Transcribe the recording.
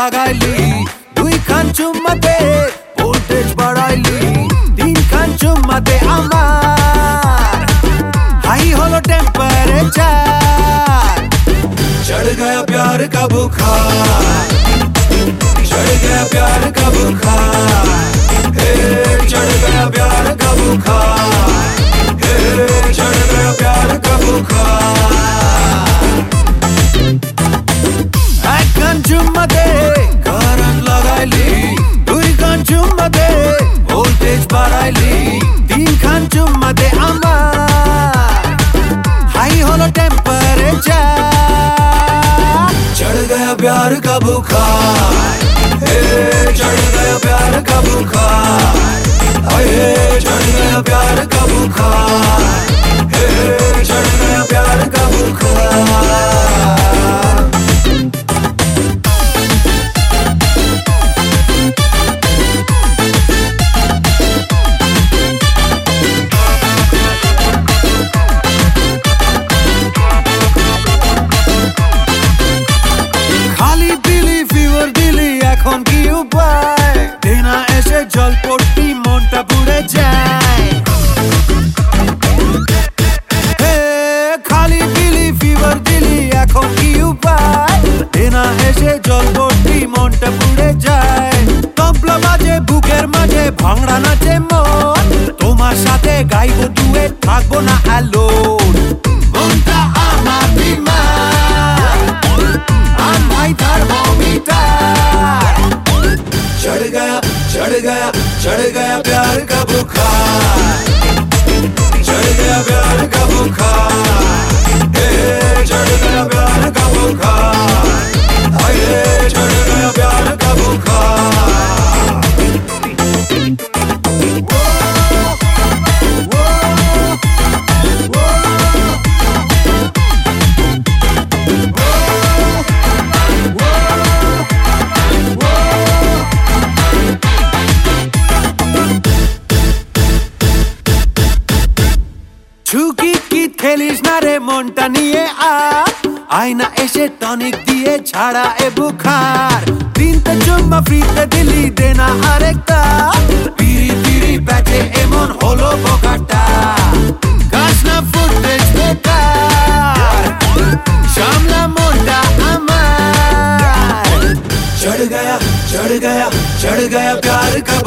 লাগাইলি দুই খান চুম্মাতে ভোল্টেজ বাড়াইলি তিন খান চুম্মাতে আমার হাই হলো টেম্পারেচার चढ़ गया प्यार का बुखार चढ़ गया प्यार का बुखार हे चढ़ गया प्यार का बुखार हे चढ़ गया प्यार का बुखार চাইলি তিনখান চুম্মা দে আমার হাই হলো টেম্পারেচার চড় গয়া প্যার কা বুখার চড় গয়া প্যার কা বুখার চড় গয়া প্যার কা বুখার গাইবো দুয়ে থাকবো না আলো মনটা আমার বিমান I'm भाई थर्मोमीटर चढ़ गया चढ़ गया चढ़ गया प्यार का बुखार चढ़ गया प्यार का बुखार ছুকি কি খেলিস না রে মনটা নিয়ে আ আয়না এসে টনিক দিয়ে ছাড়া এ বুখার। তিনটে চুম্বা ফ্রিতে দিলি দেনা আরেকটা। পিরি পিরি ব্যাটে এমন হলো বোকাটা গাছ না ফুটবে সামলা মনটা আমার। চড় গয়া চড় গয়া প্যার কা